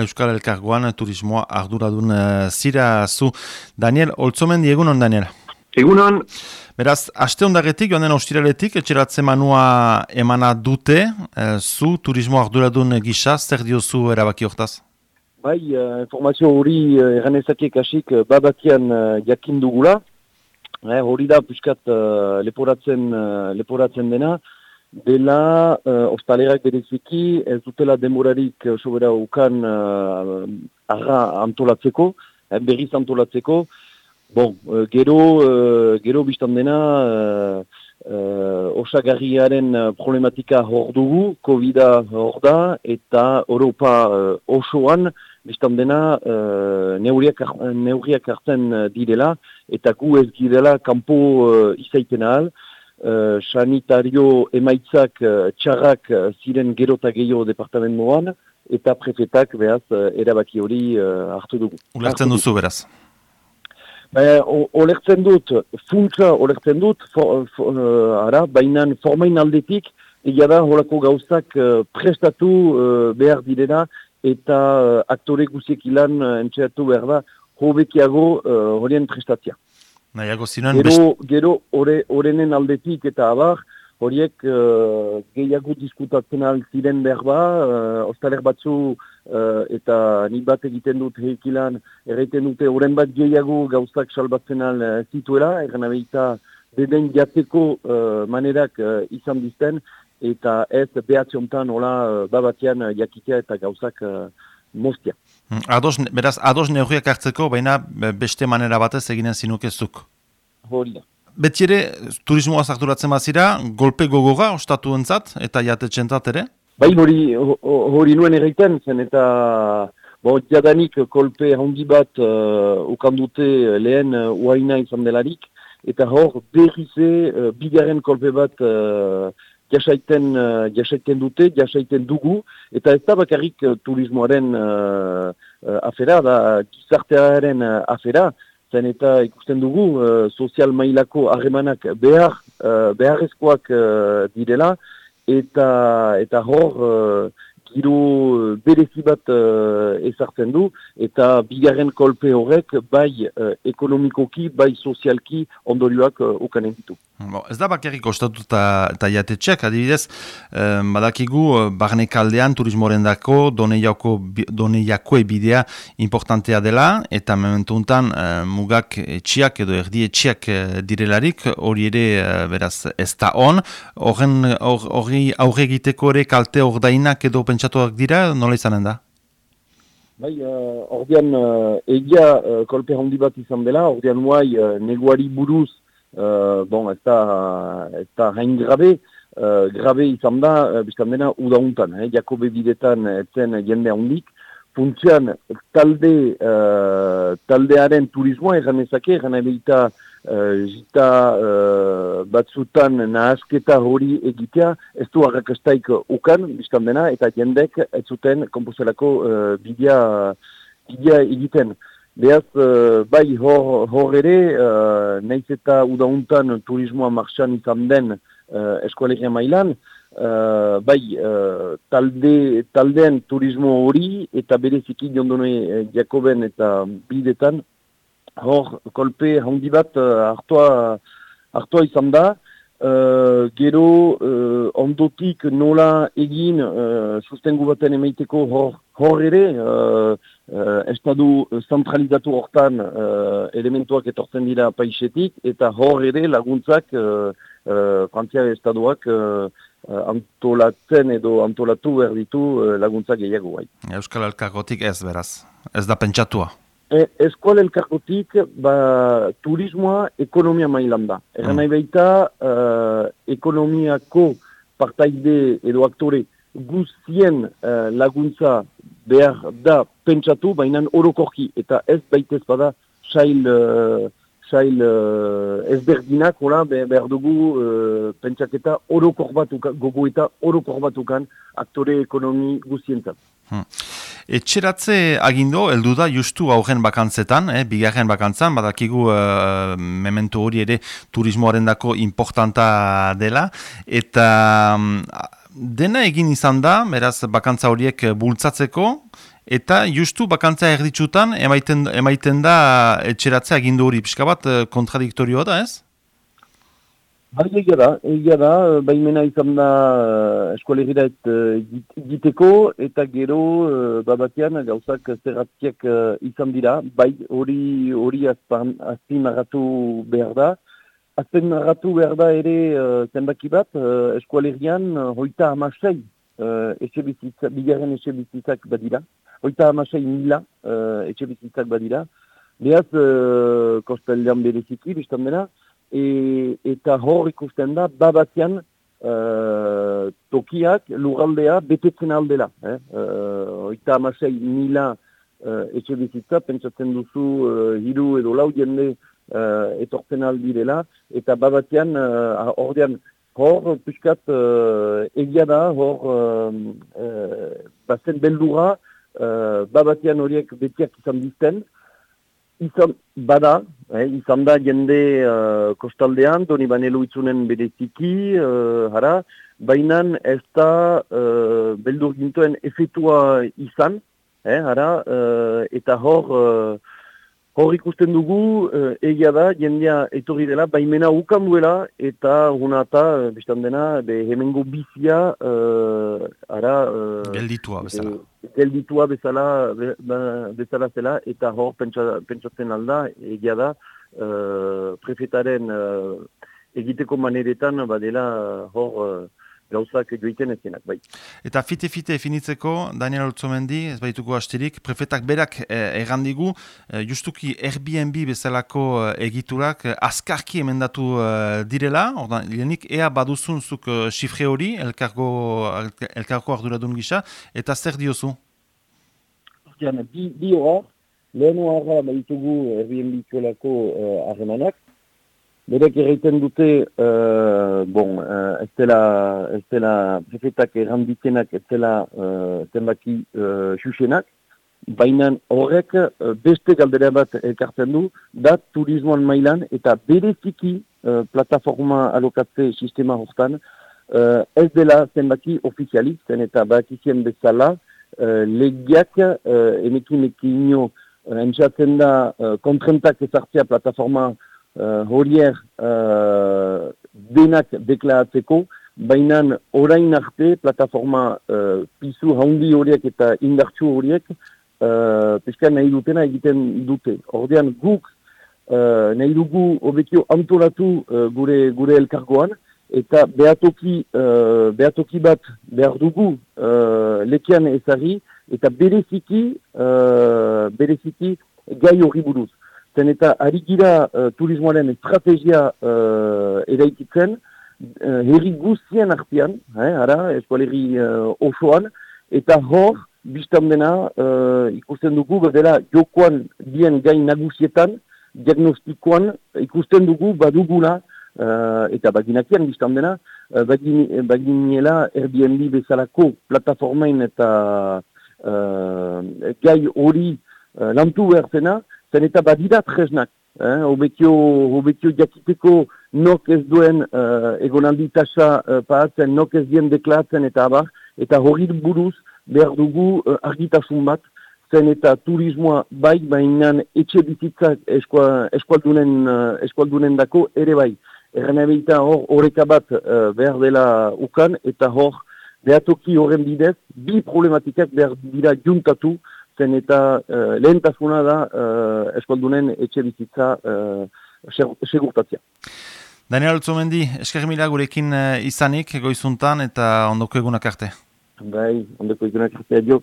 Euskal Elkargoan turismoa arduradun uh, zira zu. Daniel, oltzomen diegunon, Daniel? Egunon. Beraz, aste ondagetik, joan den ostiraletik, etxeratze manua emana dute, uh, zu turismo arduradun gisa, zer diozu erabaki hortaz? Bai, uh, informazio hori uh, erganezake kasik uh, babakian uh, jakin dugula. Eh, hori da, puskat uh, leporatzen, uh, leporatzen dena. Dela, uh, ostalerak bereziki, ez dutela demorarik uh, sobera ukan uh, arra antolatzeko, eh, berriz antolatzeko. Bon, uh, gero, uh, gero biztan dena, uh, uh, osagarriaren problematika hor dugu, COVID-a hor da, eta Europa uh, osoan, biztan dena, uh, neuriak, hartzen direla, eta gu ez girela kanpo uh, izaiten ahal, uh, sanitario emaitzak uh, txarrak uh, ziren gerota gehiago departamentoan, eta prefetak behaz uh, erabaki hori uh, hartu dugu. Ulertzen duzu beraz? Ba, olertzen dut, funtza olertzen dut, for, for, uh, ara, baina formain aldetik, egia da horako gauzak uh, prestatu uh, behar direna, eta uh, aktore guziek ilan uh, entxeatu behar da, hobekiago horien prestatzia. Nahiago zinuen... Gero, gero orenen aldetik eta abar, horiek uh, gehiago diskutatzen ziren behar ba, uh, batzu uh, eta ni bat egiten dut heikilan, erreiten dute oren bat gehiago gauzak salbatzen al uh, zituela, egan abeita deden jateko uh, manerak uh, izan dizten, eta ez behatziontan hola uh, babatean jakitea eta gauzak uh, mostia. Mm, ados, beraz, ados neugriak hartzeko, baina beste manera batez eginen zinukezuk. Hori da. Beti ere, turismoa zarturatzen bazira, golpe gogoga ostatu entzat, eta jate txentat ere? Bai, hori, hori nuen erreiten zen, eta bo, jadanik kolpe handi bat uh, ukandute lehen uh, uaina izan delarik, eta hor, berrize, uh, bigarren kolpe bat uh, jasaiten, uh, jasaiten dute, jasaiten dugu, eta ez da bakarrik uh, turismoaren uh, afera, da gizartearen afera, zen eta ikusten dugu uh, sozial mailako harremanak behar, uh, beharrezkoak direla, eta, eta hor giro berezi bat uh, ezartzen du, eta bigarren kolpe horrek bai uh, ekonomikoki, bai sozialki ondorioak uh, ukanen ditu. Bo, ez da bakarrik ostatu eta jatetxeak, adibidez, eh, badakigu barne kaldean turismoren dako doneiako ebidea importantea dela, eta mementu untan mugak etxiak edo erdi etxiak direlarik, hori ere beraz ez da on, hori aurre egiteko ere kalte ordainak edo pentsatuak dira, nola izanen da? Bai, uh, uh, egia uh, kolpe handi bat izan dela, ordean muai uh, neguari buruz uh, bon, ez da, ez da hain grabe, uh, grabe izan da, uh, biztan dena, udauntan, eh? Jakobe bidetan etzen jende handik, funtsian talde, uh, taldearen turismoa egan ezake, egan ebita uh, jita uh, batzutan nahasketa hori egitea, ez du harrakastaik ukan, biztan dena, eta jendek ez zuten kompozelako uh, bidea, bidea egiten. Beaz, uh, bai hor, hor ere, uh, nahiz eta udauntan turismoa marxan izan den uh, eskualegia mailan, uh, bai uh, talde, taldean turismo hori eta bereziki jondone uh, Jakoben eta bidetan, hor kolpe handi bat uh, hartua, hartua izan da, Uh, gero uh, ondotik nola egin uh, sustengu baten emaiteko hor, hor ere, uh, uh, estadu zentralizatu hortan uh, elementuak etortzen dira paisetik, eta hor ere laguntzak uh, uh, Frantzia estaduak uh, antolatzen edo antolatu behar ditu uh, laguntzak gehiago bai. Euskal Alkagotik ez beraz, ez da pentsatua. E, Eskual elkarrotik, ba, turismoa ekonomia mailan da. Egan mm. nahi baita, uh, ekonomiako partaide edo aktore guztien uh, laguntza behar da pentsatu, baina orokorki, eta ez baitez bada sail, uh, sail uh, ezberdinak, hola, behar dugu uh, pentsaketa orokor batukan, gogo eta orokor batukan aktore ekonomi guztientzat. Hmm. Etxeratze agindo, heldu da justu augen bakantzetan, eh, bigarren bakantzan, badakigu uh, memento hori ere turismoaren dako importanta dela, eta um, dena egin izan da, beraz bakantza horiek bultzatzeko, eta justu bakantza erditsutan emaiten, emaiten da etxeratzea gindu hori, pixka bat kontradiktorioa da ez? Bai, egia da, egia da, baimena izan da uh, eskualegira egiteko eta gero uh, babatean gauzak zerratziak uh, izan dira, bai hori hori azpin marratu behar da. Azpin marratu behar da ere uh, zenbaki bat, uh, eskualerian uh, hoita amasei uh, etxe bizitza, bigarren etxe bizitzak badira, hoita amasei mila uh, etxe bizitzak badira. Beaz, uh, kosteldean bereziki, biztan dena, e, eta hor ikusten da babatian uh, tokiak lugaldea betetzen aldela. Eh? Uh, oita amasei mila uh, etxe bizitza, pentsatzen duzu uh, hiru edo lau jende uh, etortzen aldirela, eta babatian uh, ordean hor piskat uh, egia da, hor uh, uh, bazen beldura, uh, babatian horiek betiak izan dizten, izan bada, eh, izan da jende uh, kostaldean, doni banelu itzunen bereziki, uh, hara, baina ez da uh, beldur gintuen efetua izan, eh, hara, uh, eta hor, Hor ikusten dugu, eh, egia da, jendea etorri dela, baimena ukan duela, eta guna eta, eh, biztan dena, be, hemengo bizia, eh, ara... Eh, gelditua bezala. Eh, gelditua bezala, be, ba, bezala zela, eta hor pentsatzen alda, egia da, eh, prefetaren eh, egiteko maneretan, badela, hor... Eh, gauzak joiten ezinak, bai. Eta fite-fite finitzeko, Daniel Oltzomendi, ez baituko hastirik, prefetak berak eh, errandigu, eh, justuki Airbnb bezalako eh, egiturak eh, azkarki emendatu eh, direla, ordan, lehenik ea baduzun zuk eh, xifre hori, elkarko, elkarko arduradun gisa, eta zer diozu? Ordean, bi, bi hor, lehen hor baitugu Airbnb txolako uh, Berek erraiten dute, uh, bon, uh, ez dela, ez dela prefetak erranditenak, ez dela uh, zenbaki uh, xuxenak, baina horrek uh, beste galdera bat ekartzen du, da turismoan mailan eta bereziki uh, plataforma alokatze sistema hortan, uh, ez dela zenbaki ofizialik, zen eta bakizien bezala, uh, legiak uh, emekin ekinio uh, entzatzen da uh, kontrentak ezartzea plataforma uh, horier uh, denak deklaratzeko, baina orain arte plataforma uh, pisu haundi horiek eta indartsu horiek uh, peska nahi dutena egiten dute. Ordean guk uh, nahi dugu obekio antolatu uh, gure, gure elkargoan, eta behatoki, uh, behatoki bat behar dugu uh, lekian ezari, eta bereziki, uh, bereziki gai hori buruz zen eta ari gira uh, turismoaren estrategia uh, eraikitzen, uh, herri guztien artian, eh, ara, eskualeri uh, osoan, eta hor, biztan dena, uh, ikusten dugu, berdela, jokoan dien gain nagusietan, diagnostikoan, ikusten dugu, badugula, uh, eta baginakian biztan dena, uh, baginela Airbnb bezalako plataformain eta uh, gai hori uh, lantu behar zena, zen eta badira tresnak. Eh? Obekio, obekio jakiteko nok ez duen uh, egonaldi tasa uh, paatzen, nok ez dien deklatzen eta abar, eta hori buruz behar dugu uh, argitasun bat, zen eta turismoa bai, bainan etxe bizitzak eskualdunen, uh, eskualdunen dako ere bai. Erren ebeita hor horreka bat uh, behar dela ukan, eta hor behatoki horren bidez, bi problematikak behar dira juntatu, zen eta uh, lehentasuna da uh, eskoldunen etxe bizitza uh, segurtatzea. Daniel Altzomendi, esker mila gurekin izanik goizuntan eta ondoko egunak arte. Bai, ondoko egunak arte, adio.